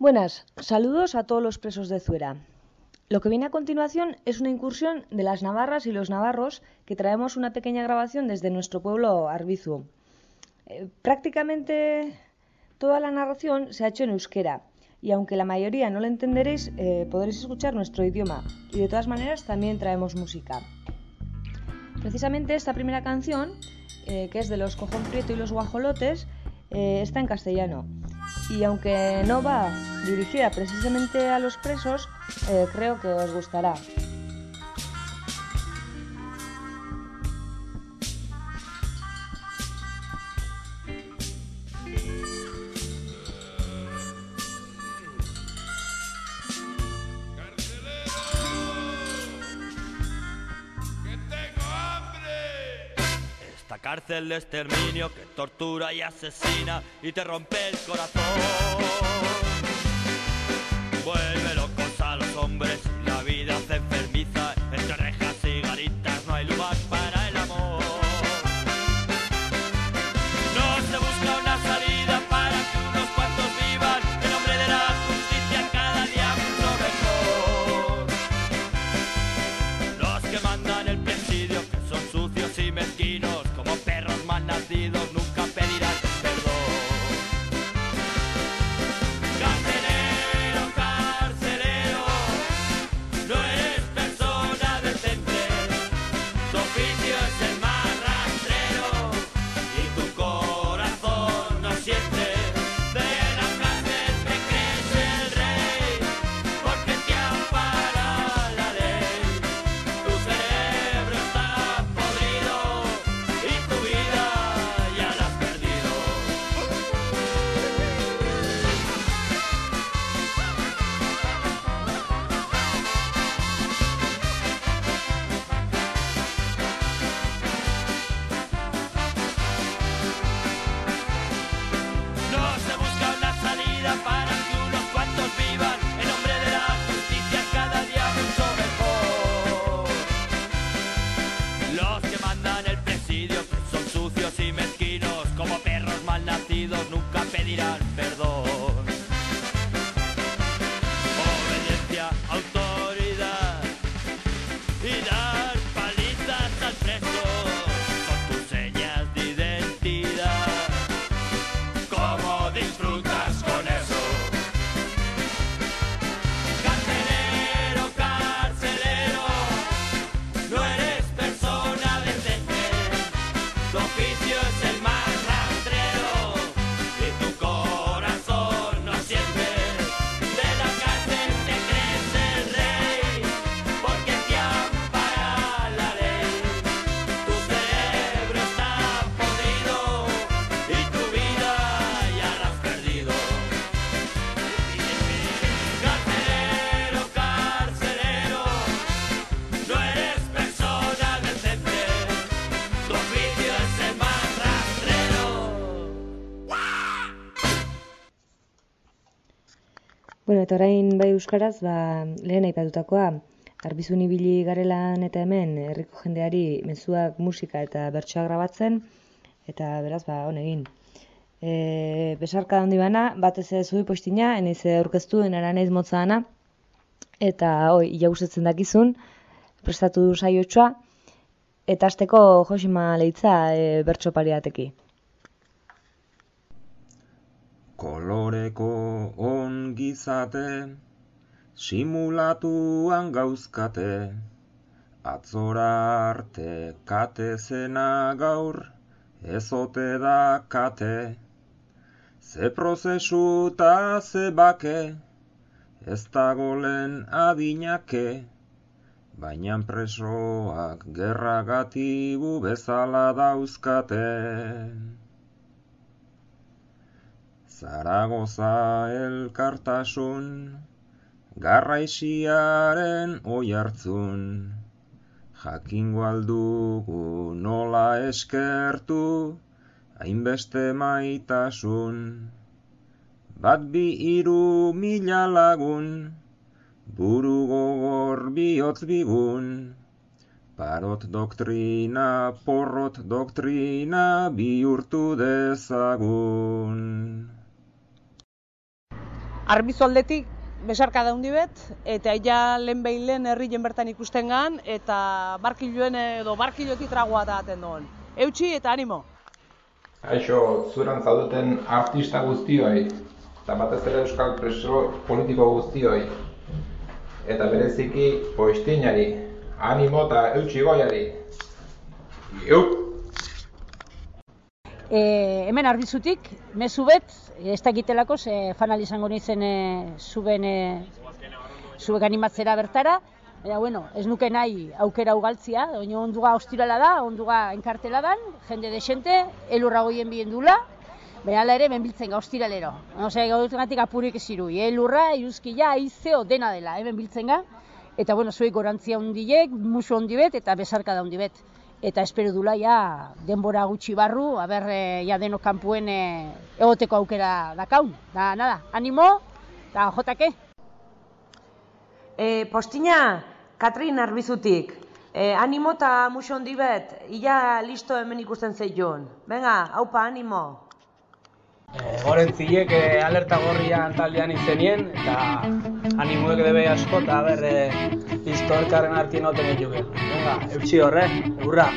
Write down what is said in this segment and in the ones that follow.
Buenas, saludos a todos los presos de Zuera. Lo que viene a continuación es una incursión de las navarras y los navarros que traemos una pequeña grabación desde nuestro pueblo Arbizu. Eh, prácticamente toda la narración se ha hecho en euskera y aunque la mayoría no lo entenderéis, eh, podréis escuchar nuestro idioma y de todas maneras también traemos música. Precisamente esta primera canción, eh, que es de los Cojón Prieto y los Guajolotes, está en castellano y aunque no va dirigida precisamente a los presos, eh, creo que os gustará. Cárcel de exterminio que tortura y asesina y te rompe el corazón. Vuelve locos a los hombres la vida se enfermiza. Nunca eta orain bai euskaraz, ba, lehen aipatutakoa, arbizun ibili garelan eta hemen herriko jendeari mezuak musika eta bertsoak grabatzen, eta beraz, ba, hon egin. E, besarka handi bana, batez ere zui postina, enaiz aurkeztu, enara naiz motza ana, eta hoi, jauzetzen dakizun, prestatu du saiotxoa, eta azteko Josima leitza e, bertso pariateki. Koloreko ongizate, simulatuan gauzkate, atzora arte kate zena gaur, ezote da kate. Ze prozesu ta ze bake, ez dagolen adinake, baina presoak gerragatibu bezala dauzkate. Zaragoza elkartasun, garraixiaren oihartzun, jakingo aldugu nola eskertu, hainbeste maitasun. Bat bi hiru mila lagun, buru gogor bihotz bigun, Parot doktrina, porrot doktrina bihurtu dezagun. Arbizu aldetik besarka daundi bet, eta ja lehen behin lehen herrien bertan ikusten gan, eta barkiloen edo barkiloti tragoa daten duen. Eutxi eta animo! Aixo, zuran zaudeten artista guztioi, eta batez ere euskal preso politiko guztioi, eta bereziki poestinari, animo eta eutxi goiari. Iup! E, hemen arbizutik, mezu bet, ez dakitelako, ze fanal izango nintzen e, zuben, e, zuek animatzera bertara, Eta, bueno, ez nuke nahi aukera ugaltzia, baina onduga ostirala da, onduga enkartela dan, jende desente, elurra goien bien dula, baina ala ere benbiltzen ga ostiralero. Ose, gautugatik apurik eziru, elurra, iruzkila, aizeo, dena dela, hemen biltzen ga. Eta, bueno, zuek gorantzia hondiek, musu hondibet, eta besarka da hondibet. Eta espero dula, ja, denbora gutxi barru, aber, e, ja, deno kanpuen e, egoteko aukera dakaun. Da, nada, animo, eta jotake. E, postina, Katrin Arbizutik. E, animo eta muso hondi bet, ia listo hemen ikusten zeion. Venga, haupa, animo. E, Gorentzilek e, alerta gorrian taldean izenien, eta animoek debe asko, eta ber, e, listo elkarren hartien hoten egin Venga, eutxi horre, eurra!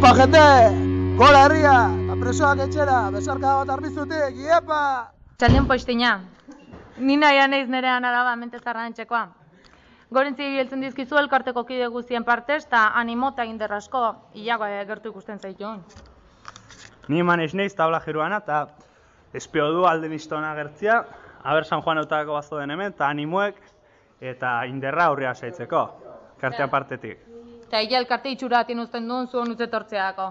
Aupa jende, gola herria, eta presoak etxera, besarka bat arbizutik, iepa! Txaldion poistina, Ni nahi naiz nire anaraba mentezarra antxekoa. Gorentzi biltzen dizkizu elkarteko kide guztien partez, eta animota indar asko, iago gertu ikusten zaitun. Ni manez neiz tabla jeruana eta espio du alden istona gertzia, aber San Juan eutako bazo den hemen, eta animoek eta inderra aurrea saitzeko, kartea partetik. Eta ia elkarte itxura atien uzten duen zuen utze tortzeako.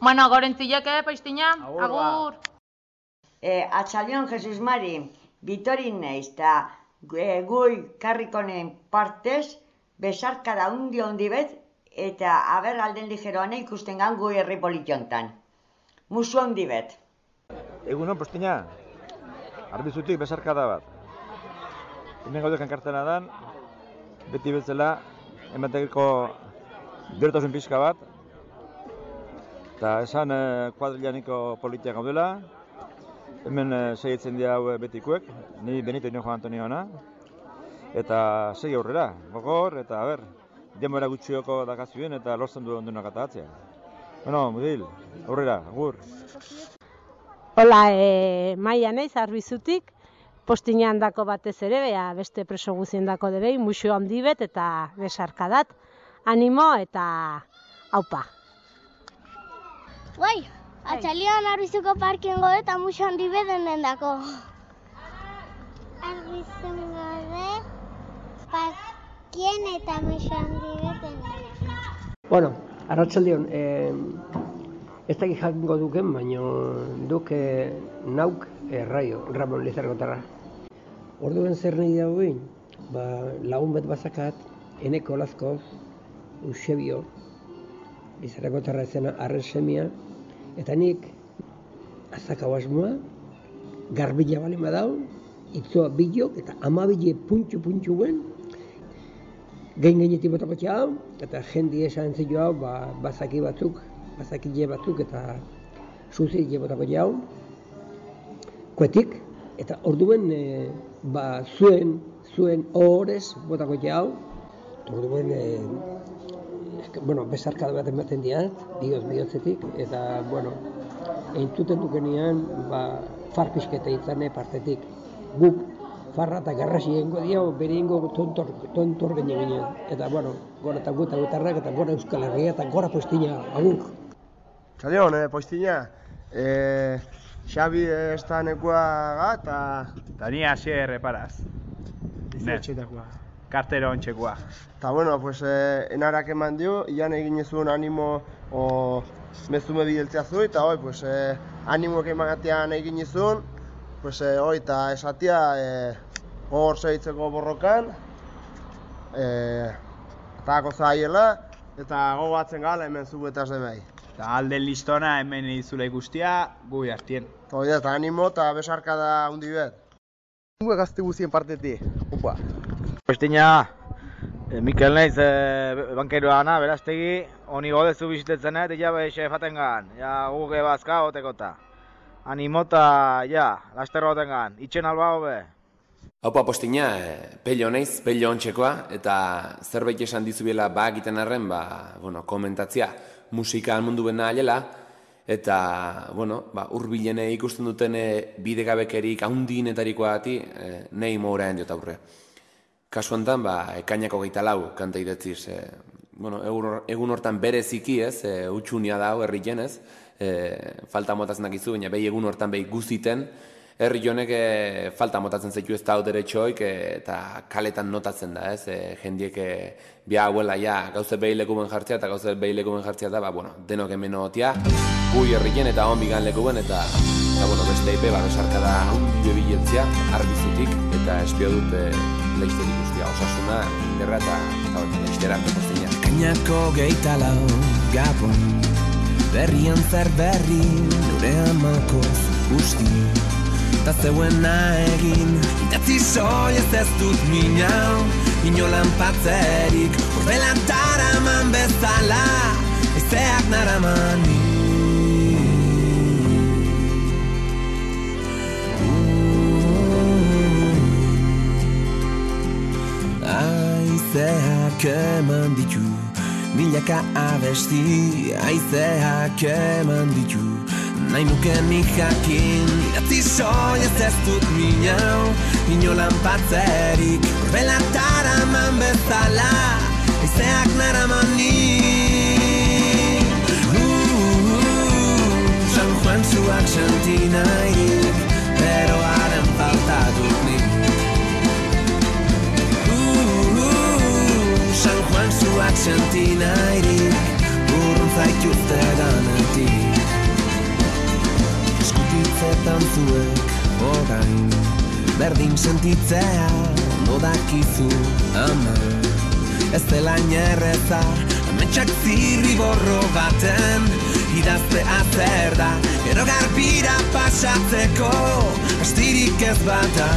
Bueno, gorentzilek, eh, paistina? Agur, ba. Agur. E, atxalion, Jesus Mari, bitorin neiz, eta e, gui karrikonen partez, besarkada undi handi bet, eta aber alden ligeroan ikusten gan gui herri politiontan. Musu handi bet. Egunon, postina, arbizutik besarkada bat. Hemen gaudekan kartena dan, beti bezala, ematekiko bertasun pixka bat, eta esan eh, kuadrilaniko politia gaudela, hemen eh, segitzen dira hau betikuek, ni Benito Inojo Antoniona, eta segi aurrera, gogor, eta ber, denbora gutxioko dakazuen eta lortzen du ondunak atatzea. Bueno, mudil, aurrera, agur. Hola, e, maia naiz, arbizutik, postinean dako batez ere, bea beste preso guzien dako debei, musio handi bet eta besarkadat, animo eta haupa. Guai, atxalian arbizuko parkien gode eta musu handi beden dendako. Arbizun gode, parkien eta musu handi beden dendako. Bueno, arratsaldeon, eh, ez dakit jakingo duken, baino duk eh, nauk erraio, Ramon Lizargotarra. Orduen zer nahi dago egin? Ba, lagun bet bazakat, Eneko Lazko, Eusebio, Lizargotarra ezena arren semia, eta nik azakau asmoa, garbila bali badau, itzoa bilok eta amabile puntxu puntxu guen, gehin gainetik botako hau, eta jendi esan zio hau, ba, bazaki batzuk, bazakile batzuk eta suzi botako hau, kuetik, eta orduen e, ba, zuen, zuen horrez botako hau, orduen e, bueno, besarkada bat ematen diat, bihotz bihotzetik, eta, bueno, entzuten dukenean, ba, farpisketa itzane partetik. Guk, farra eta garrasi egingo dio, bere egingo tontor, tontor gine. Eta, bueno, gora eta guta gutarrak, eta gora Euskal Herria, eta gora postina, agur. Txalion, eh, postina. Eh, Xabi ez da nekua eta... Eta ni hasier reparaz. Dizuetxeetakoa. Kartero ontxekoa. Eta bueno, pues, eh, enarak eman dio, ian egin zuen animo o mezume bidaltzea zu, eta hoi, pues, eh, animoak emagatean egin zuen, pues, eh, hoi, eta esatia eh, gogor segitzeko borrokan, eh, eta zaiela, eta gogoatzen gala hemen zu de bai. Eta alden listona hemen izula ikustia, gu hartien. Hoi, eta animo eta besarkada hundi bet. Gu gazte guztien partetik, upa. Postina, e, Mikel naiz e, bankeroa ana, beraztegi, honi godezu bisitetzen eta ja behixe faten gan, ja guge bazka gotekota. Animota, ja, laster goten gan, itxen alba hobe. Haupa postina, e, pello naiz, pello ontxekoa, eta zerbait esan dizubiela ba egiten arren, ba, bueno, komentatzia musika almundu bena alela, eta, bueno, ba, urbilene ikusten duten e, bidegabekerik haundienetarikoa ati, e, nahi mouraen jota aurre. Kasu honetan, ba, ekainako geita lau kanta idetziz. E, bueno, egun, hortan bereziki ez, e, utxunia da herri jenez, e, falta motatzen dakizu, baina behi egun hortan behi guziten, herri jonek e, falta motatzen zaitu ez da hau deretxoik, e, eta kaletan notatzen da, ez, e, jendiek e, bia hauela, ja, gauze behi lekuben jartzea, eta gauze behi lekuben jartzea da, ba, bueno, denok hemen otia, gui herri jen eta hon bigan lekuben, eta, eta bueno, beste ipe, ba, besarka da, hundi bebilentzia, arbizutik, eta espio dut, e, leizten ikustia, osasuna, inderra eta, eta, eta leiztera, postina. Kainako geita lau gabon Berrian zer berri nure amalkoz guzti Ta zeuena egin Idatzi soi ez ez dut minau Inolan patzerik. Horbelan taraman bezala Ezeak naraman Aizeak eman ditu Milaka abesti. Aizeak eman ditu nahi nuke nik jakin. Idatzi soilez ez dut minau Inolan patzerik. Horbelatara man bezala Aizeak naraman ni. Uh, San Juan zuak senti nahirik Pero haren falta dut nik Uh, San Juan zuak senti nahirik Urrun zaituzte danetik Eskutitzetan zuek orain Berdin sentitzea modakizu ama. Ez dela inerreza Ametsak zirri borro baten Idazte azer da. Gero garbira pasatzeko Astirik ez bata.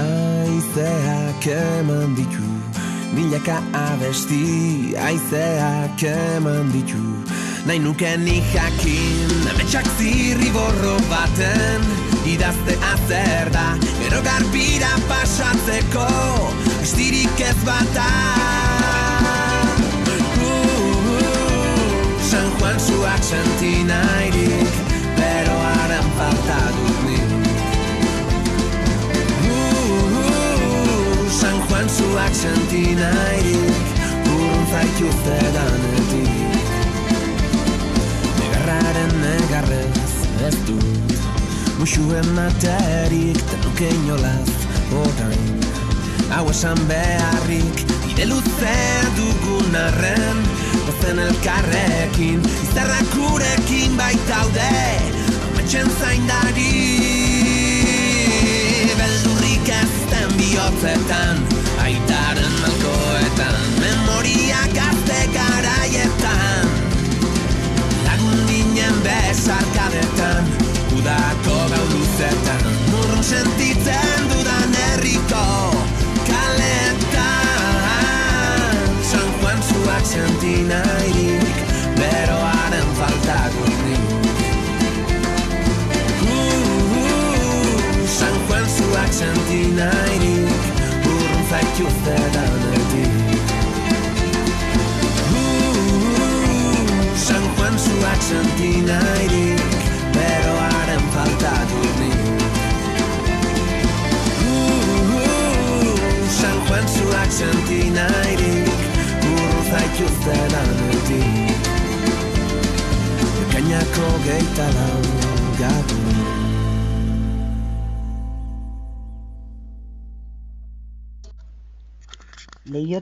Aizeak eman ditu Milaka abesti Aizeak eman ditu. Nahi nuke ni jakin Ametsak zirri borro baten. Idazte azer da Gero garbira pasatzeko. Estirik ez bata. Uh, San Juan zuak senti nahirik Pero haren falta dut San Juan zuak senti nahirik Urrun zaituzte danetik Negarraren negarrez ez dut Muxu ematerik tenuke inolaz orain. Hau esan beharrik Ide luzea dugun arren. Ozen elkarrekin Izarrak urekin baitaude. Ametxen zaindari Beldurrik ezten bihotzetan ginen besarkadetan Udako gau luzetan. Murrun sentitzen dudan herriko Kaletan. San Juan zuak senti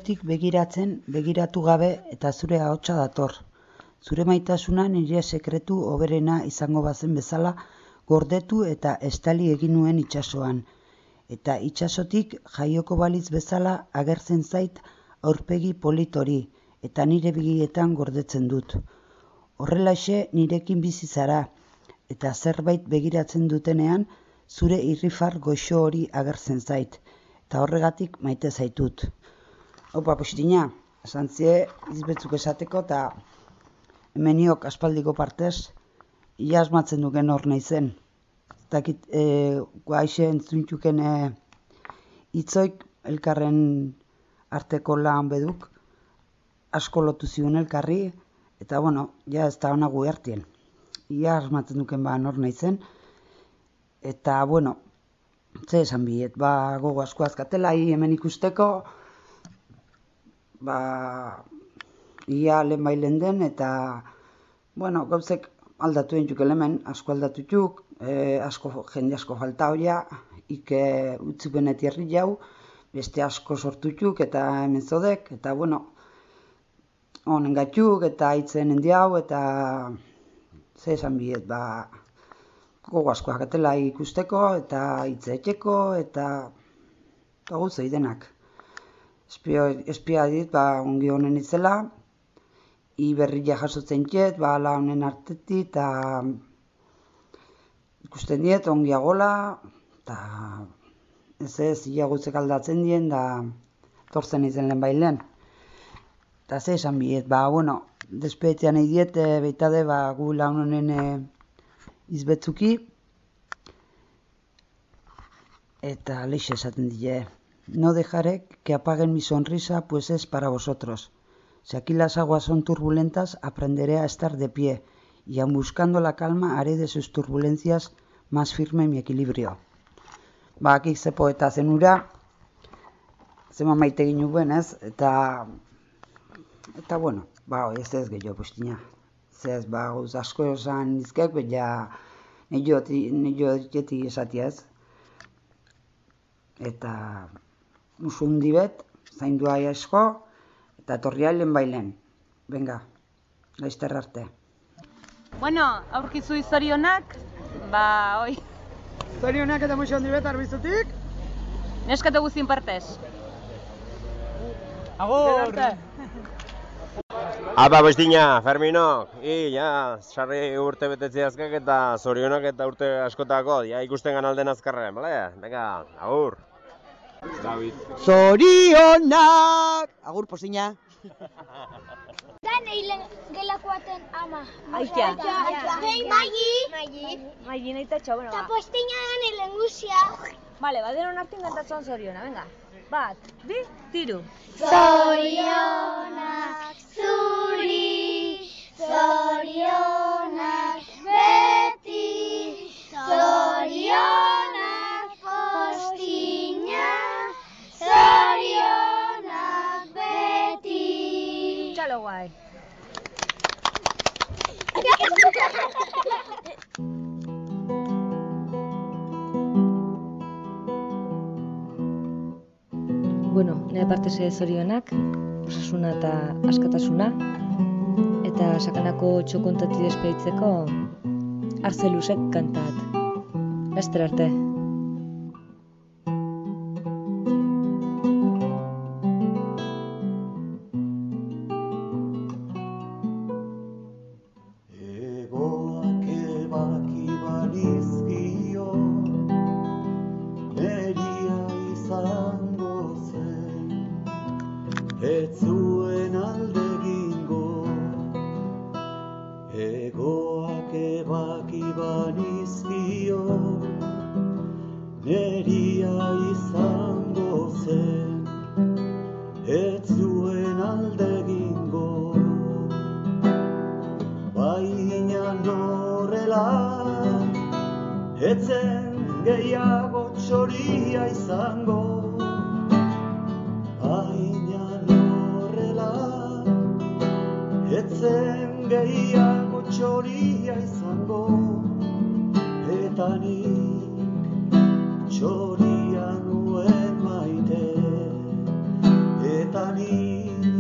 Leiotik begiratzen, begiratu gabe eta zure ahotsa dator. Zure maitasuna nire sekretu oberena izango bazen bezala gordetu eta estali egin nuen itsasoan. Eta itsasotik jaioko balitz bezala agertzen zait aurpegi politori eta nire begietan gordetzen dut. Horrelaxe nirekin bizi zara eta zerbait begiratzen dutenean zure irrifar goxo hori agertzen zait eta horregatik maite zaitut. Opa, postina, esan zie, izbetzuk esateko, eta hemeniok aspaldiko partez, ia asmatzen duken hor nahi zen. Eta kit, e, guaixe entzuntuken e, itzoik elkarren arteko lan beduk, asko lotu zion elkarri, eta bueno, ja ez da hona guertien. Ia asmatzen duken ba nor nahi zen. Eta, bueno, ze esan biet, ba, gogo asko azkatela, hi hemen ikusteko, ba, ia lehen bailen den, eta, bueno, gauzek aldatu entzuk hemen, asko aldatu txuk, e, asko, jende asko falta horia, ike utzi beneti herri jau, beste asko sortu txuk, eta hemen zodek, eta, bueno, honen gatxuk, eta hitzen hendi hau, eta ze esan biet, ba, gogo asko akatela ikusteko, eta hitze etxeko, eta, eta guzei denak espia dit, ba, ongi honen itzela, i berria jasotzen txet, ba, ala honen artetik, eta ikusten diet, ongi agola, eta ez ez, ia gutzek aldatzen dien, da torzen izen lehen bailen. Eta ze esan biet, ba, bueno, despetean nahi diet, e, beitade, ba, gu laun honen e, izbetzuki, eta leixe esaten die, No dejaré que apaguen mi sonrisa, pues es para vosotros. Si aquí las aguas son turbulentas, aprenderé a estar de pie, y aun buscando la calma, haré de sus turbulencias más firme mi equilibrio. Ba, akik ze poeta zen ura, zema maite ez? Eta, eta bueno, ba, ez ez gehiago. Zez, ba, gauz asko esan nizkek, baina. Eta musu hundi bet, zaindua asko, eta etorria lehen bailen. Venga, laizter arte. Bueno, aurkizu izorionak, ba, oi, Zorionak eta muixo handi bet arbizutik. neskate guztien partez. Agur! Apa, bestina, Ferminok, i, ja, sarri urte betetzi azkak eta zorionak eta urte askotako, ja, ikusten ganalden azkarren, bale? Venga, agur. David. Zorionak! Agur, postina. Da neilen gelakoaten ama. Aitea. Hei, Maigi. Maigi. Maigi, nahi tatxo, bueno, Ta ba. postina da neilen guzia. Vale, ba, denon artin kantatzen zoriona, venga. Bat, bi, tiru. Zorionak zuri, zorionak Bueno, nire parte ze zorionak, osasuna eta askatasuna, eta sakanako txokontati despeitzeko arzelusek kantat. Laster arte. Baina norrela Etzen gehiago txoria izango. Baina norrela Etzen gehiago txoria izango. Eta nik txoria nuen maite. Eta nik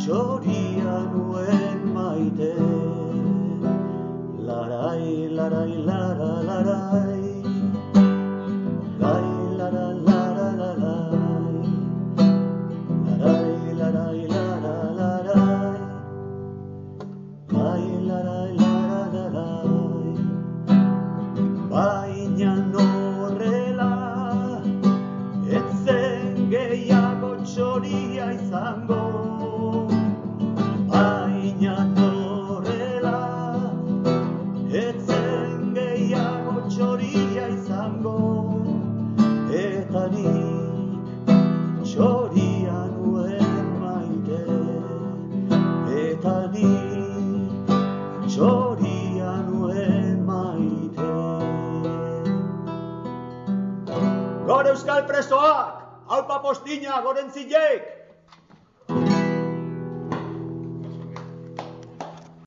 txoria nuen maite la la la la la sencillez.